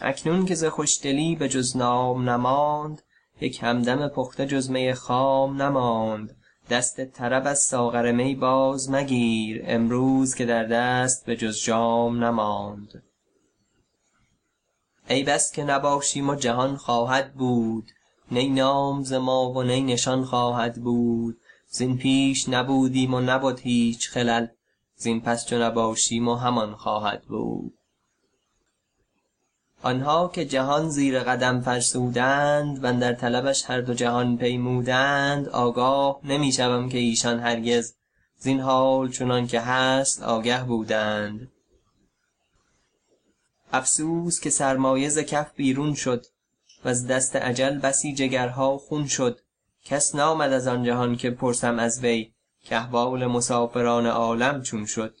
اکنون که ز خوشدلی به جز نام نماند یک همدم پخته جز می خام نماند. دست طرب از ساغر می باز مگیر امروز که در دست به جز جام نماند. ای بس که نباشیم و جهان خواهد بود نی نام ز ما و نی نشان خواهد بود. زین پیش نبودیم و نبد هیچ خلل زین پس چو نباشیم و همان خواهد بود. آن ها که جهان زیر قدم فرسودند و اندر طلبش هر دو جهان پیمودند آگاه نمی شوم که ایشان هرگز زین حال چنان که هست آگه بودند. افسوس که سرمایه ز کف بیرون شد وز دست اجل بسی جگرها خون شد. کس نامد از آن جهان که پرسم از وی کاحوال مسافران عالم چون شد.